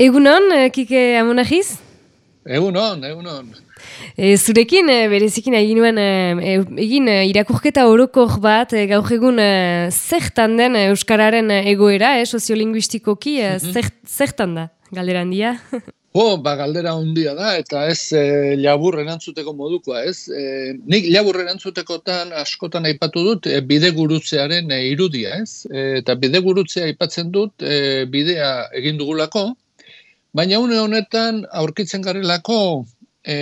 Egunon, eh, Kike Amonajiz? Egunon, egunon. E, zurekin, e, berezikin egin nuen, e, egin irakurketa orokor bat, e, gaur egun e, zertan den Euskararen egoera, e, soziolinguistikoki, e, mhm. zertan da, galderan dia? Ho, ba, galdera handia da, eta ez e, labur erantzuteko modukoa, ez? E, nik labur erantzutekotan askotan aipatu dut e, bide gurutzearen e, irudia, ez? E, eta bide gurutzea aipatzen dut e, bidea egin dugulako, Baina une honetan aurkitzen garelako e,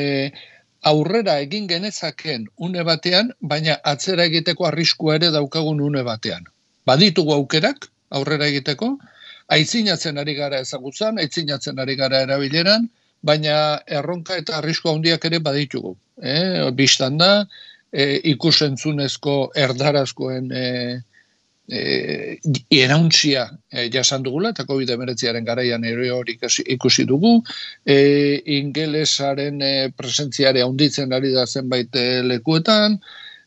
aurrera egin genezaken une batean, baina atzera egiteko arriskua ere daukagun une batean. Baditugu aukerak aurrera egiteko, aitzinatzen ari gara ezagutzen, aitzinatzen ari gara erabileran, baina erronka eta arriskua handiak ere baditugu. E, Bistan da, e, ikusentzunezko erdarazkoen e, e, irauntzia e, jasan dugula, eta COVID-19 garaian ere hori ikusi dugu, e, ingelesaren e, presentziare handitzen ari da zenbait e, lekuetan,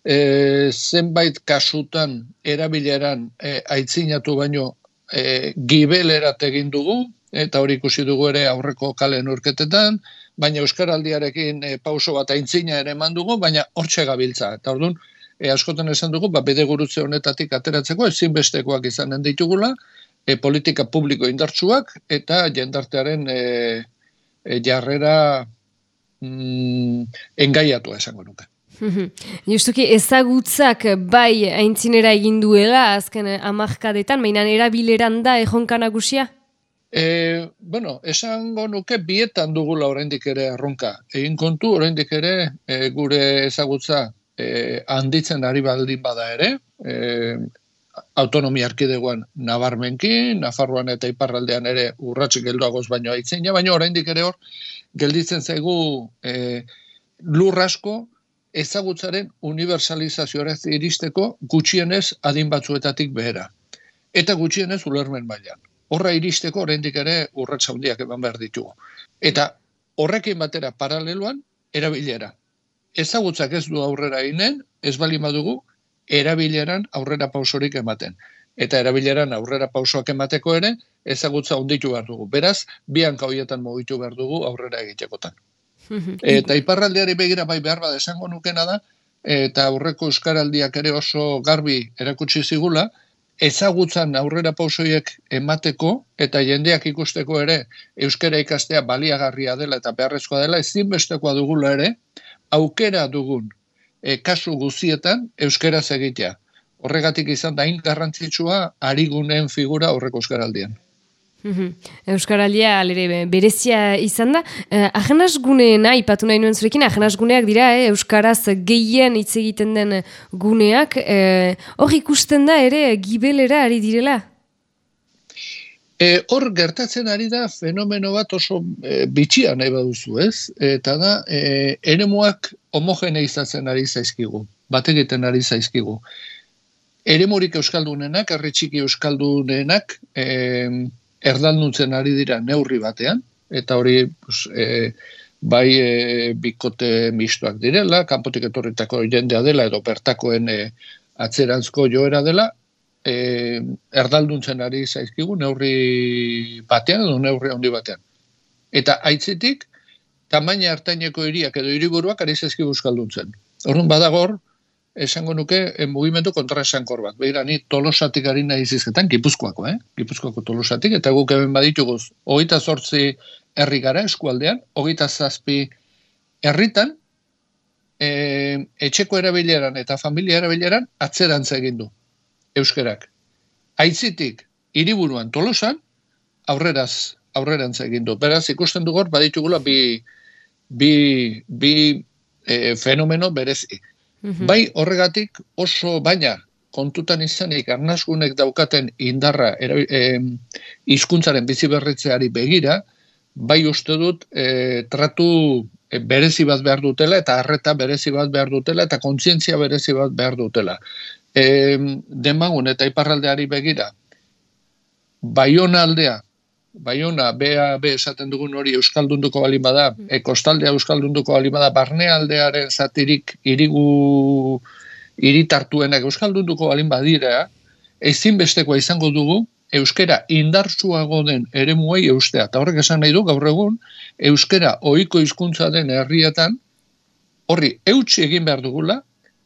e, zenbait kasutan erabileran e, aitzinatu baino e, gibelerat egin dugu, eta hori ikusi dugu ere aurreko kalen urketetan, baina Euskaraldiarekin e, pauso bat aintzina ere eman dugu, baina hortxe gabiltza. Eta orduan, e, askotan esan dugu, ba, bede gurutze honetatik ateratzeko, ezinbestekoak izanen ditugula, e, politika publiko indartsuak, eta jendartearen e, e, jarrera mm, engaiatu esango nuke. Justuki ezagutzak bai aintzinera egin duela azken amarkadetan, mainan erabileran da ejonkan agusia? E, bueno, esango nuke bietan dugula oraindik ere erronka. Egin kontu oraindik ere e, gure ezagutza e, handitzen ari baldin bada ere, e, autonomia arkideguan nabarmenki, Nafarroan eta Iparraldean ere urratxe gelduagoz baino aitzen, ja, baina oraindik ere hor, gelditzen zaigu e, lurrasko ezagutzaren universalizazioa iristeko gutxienez adin batzuetatik behera. Eta gutxienez ulermen mailan. Horra iristeko oraindik ere urratsa handiak eman behar ditugu. Eta horrekin batera paraleloan erabilera ezagutzak ez du aurrera inen, ez bali madugu, erabileran aurrera pausorik ematen. Eta erabileran aurrera pausoak emateko ere, ezagutza onditu behar dugu. Beraz, bian kauietan mugitu behar dugu aurrera egitekotan. eta iparraldeari begira bai behar bada esango nukena da, eta aurreko euskaraldiak ere oso garbi erakutsi zigula, ezagutzan aurrera pausoiek emateko eta jendeak ikusteko ere euskara ikastea baliagarria dela eta beharrezkoa dela ezinbestekoa dugula ere aukera dugun e, kasu guzietan euskaraz egitea. Horregatik izan da garrantzitsua ari gunen figura horreko euskaraldian. Euskaraldia alere berezia izan da. Eh, ajenas guneena, ipatu nahi nuen zurekin, ajenas guneak dira, eh, Euskaraz gehien hitz egiten den guneak. Eh, hor ikusten da ere gibelera ari direla? E, hor gertatzen ari da fenomeno bat oso e, bitxia nahi baduzu, ez? Eta da, e, eremuak homogeneizatzen ari zaizkigu, bat egiten ari zaizkigu. Eremurik euskaldunenak, erretxiki euskaldunenak, e, erdaldutzen ari dira neurri batean, eta hori pues, e, bai e, bikote mistoak direla, kanpotik etorritako jendea dela, edo bertakoen e, atzerantzko joera dela, e, erdalduntzen ari zaizkigu neurri batean edo neurri handi batean. Eta aitzitik, tamaina hartaineko hiriak edo hiriburuak ari zaizkigu euskalduntzen. Horren badagor, esango nuke e, mugimendu kontra esankor bat. Beira, ni tolosatik ari nahi zizketan, gipuzkoako, eh? Gipuzkoako tolosatik, eta guk hemen badituguz, hogeita sortzi herri gara eskualdean, hogeita zazpi herritan, e, etxeko erabileran eta familia erabileran atzerantza egin du euskerak. Aitzitik, hiriburuan tolosan, aurreraz, aurrerantz egin du. Beraz, ikusten dugor, baditugula bi, bi, bi e, fenomeno berezi. Mhm. Bai horregatik oso baina kontutan izanik arnazgunek daukaten indarra hizkuntzaren e, bizi berritzeari begira, bai uste dut e, tratu e, berezi bat behar dutela eta harreta berezi bat behar dutela eta kontzientzia berezi bat behar dutela e, demagun eta iparraldeari begira, baiona aldea, baiona, bea, be esaten dugun hori euskaldunduko bali bada, mm. e, kostaldea euskaldunduko bali bada, barne aldearen zatirik irigu iritartuenak euskaldunduko balin badira, ezin bestekoa izango dugu, euskera indartsuago den ere muei eustea. Eta horrek esan nahi du, gaur egun, euskera ohiko hizkuntza den herrietan, horri eutxi egin behar dugula,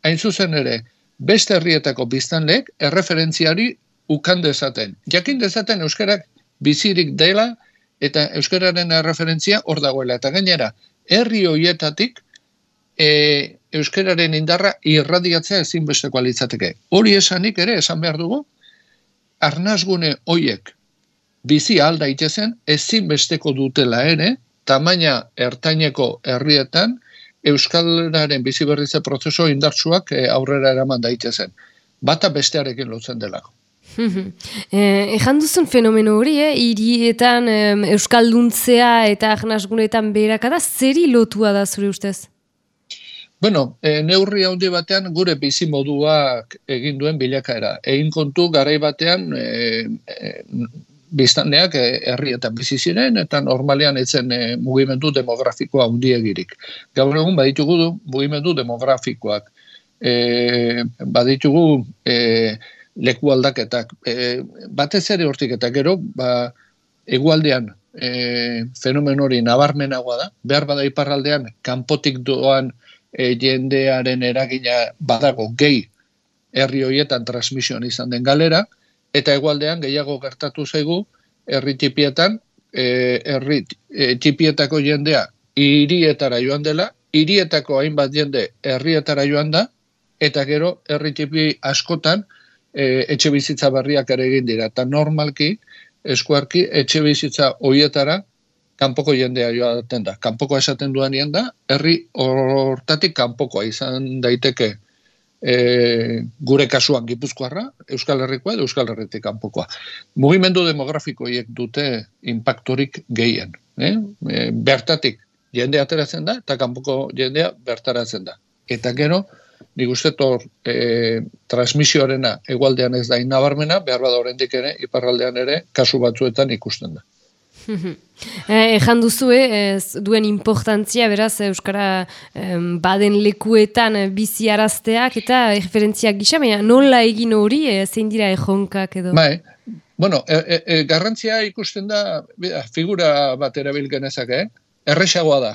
hain zuzen ere, beste herrietako biztanleek erreferentziari ukan dezaten. Jakin dezaten euskarak bizirik dela eta euskararen erreferentzia hor dagoela. Eta gainera, herri hoietatik e, euskararen indarra irradiatzea ezinbesteko alitzateke. Hori esanik ere, esan behar dugu, arnazgune hoiek bizi alda itezen ezinbesteko dutela ere, tamaina ertaineko herrietan, Euskalaren bizi berritze prozeso indartsuak eh, aurrera eraman daitezen. Bata bestearekin lotzen delako. eh, ejan duzun fenomeno hori, eh? irietan eh, Euskalduntzea eta ahnasgunetan berakada, zeri lotua da zure ustez? Bueno, e, neurri handi batean gure bizi moduak egin duen bilakaera. Egin kontu garai batean e, e, biztanleak herrietan bizi ziren eta normalean etzen e, mugimendu demografikoa handiegirik. Gaur egun baditugu du mugimendu demografikoak. E, baditugu e, leku aldaketak. E, batez ere hortik eta gero, ba, egualdean e, fenomen hori nabarmenagoa da. Behar bada iparraldean, kanpotik doan e, jendearen eragina badago gehi herri hoietan transmisioan izan den galera, eta egualdean gehiago gertatu zaigu herri tipietan, e, herri e, tipietako jendea hirietara joan dela, hirietako hainbat jende herrietara joan da, eta gero herri tipi askotan e, etxe bizitza berriak ere egin dira. Eta normalki, eskuarki, etxe bizitza hoietara kanpoko jendea joaten da. Kanpoko esaten duan da, herri hortatik kanpokoa izan daiteke e, gure kasuan gipuzkoarra, Euskal Herrikoa edo Euskal Herretik kanpokoa. Mugimendu demografikoiek dute impactorik gehien. Eh? E, bertatik jende ateratzen da, eta kanpoko jendea bertaratzen da. Eta gero, nik uste tor e, transmisioarena egualdean ez da inabarmena, behar bada horrendik ere, iparraldean ere, kasu batzuetan ikusten da. Eh, ejan duzu, eh, duen importantzia, beraz, Euskara baden lekuetan bizi arazteak eta referentziak gisa, baina nola egin hori, eh, zein dira ejonkak edo? Bai, bueno, e, e, garrantzia ikusten da, figura bat erabil genezak, eh? erresagoa da,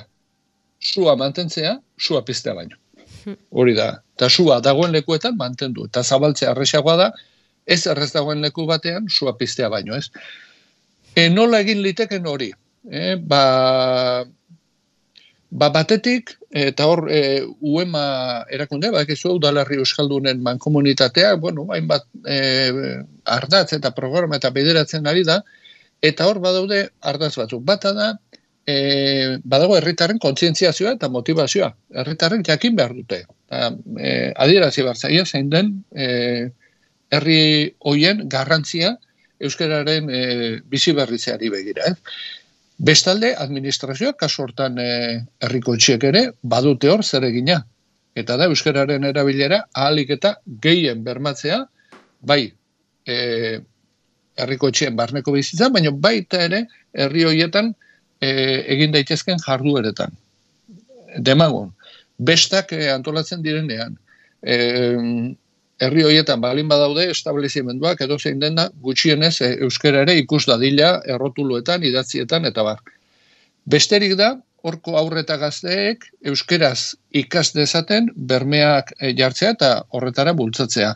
sua mantentzea, sua piztea baino. Hori da, eta sua dagoen lekuetan mantendu, eta zabaltzea erresagoa da, ez errez dagoen leku batean, sua piztea baino, ez? E, nola egin liteken hori? E, ba, ba batetik, eta hor, e, uema erakunde, ba, ekizu, udalarri euskaldunen mankomunitatea, bueno, hainbat e, ardatz eta programa eta bideratzen ari da, eta hor badaude ardatz batzuk. Bata da, e, badago herritarren kontzientziazioa eta motivazioa. Herritarren jakin behar dute. Eta, e, adierazi zaia, zein den, e, herri hoien garrantzia, euskararen e, bizi berritzeari begira. Eh? Bestalde, administrazioak, kasu hortan e, herriko txiek ere, badute hor zer egina. Eta da, euskararen erabilera ahalik eta gehien bermatzea, bai, e, herriko txien barneko bizitza, baina baita ere, herri horietan e, egin daitezken jardueretan. Demagun, bestak e, antolatzen direnean, e, herri horietan balin badaude establezimenduak edo zein dena gutxienez e, euskara ere ikus dadila errotuluetan, idatzietan eta bar. Besterik da, horko aurreta gazteek euskeraz ikas dezaten bermeak e, jartzea eta horretara bultzatzea.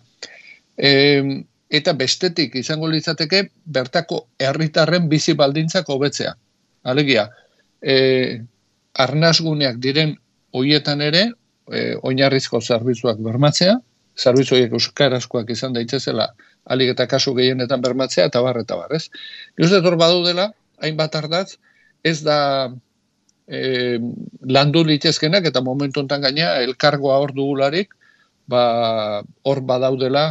E, eta bestetik izango litzateke bertako herritarren bizi baldintzak hobetzea. Alegia, e, arnazguneak diren hoietan ere, e, oinarrizko zerbitzuak bermatzea, zerbitzuak euskarazkoak izan daitezela alik eta kasu gehienetan bermatzea eta bar eta bar, ez? Ni uste dut badu dela hainbat ardatz ez da e, landu litezkenak eta momentu hontan gaina elkargoa hor dugularik ba hor badaudela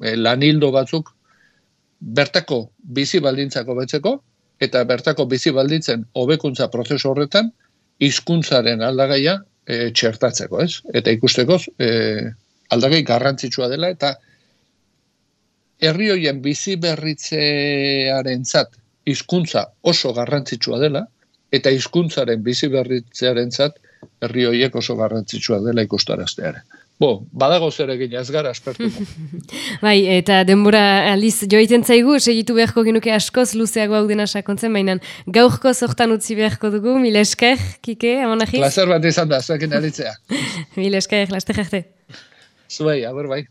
e, lanildo batzuk bertako bizi baldintzako betzeko eta bertako bizi baldintzen hobekuntza prozesu horretan hizkuntzaren aldagaia e, txertatzeko, ez? Eta ikusteko e, aldagai garrantzitsua dela eta herri hoien bizi berritzearen zat hizkuntza oso garrantzitsua dela eta hizkuntzaren bizi berritzearen zat herri hoiek oso garrantzitsua dela ikustarazteare. Bo, badago zer egin, ez gara aspertu. bai, eta denbora aliz joiten zaigu, segitu beharko genuke askoz luzeago hau dena sakontzen, baina gaurko zortan utzi beharko dugu, mil esker, kike, amonajiz? Plazer bat izan da, zuekin alitzea. mil esker, laste jarte. So, yeah, what do I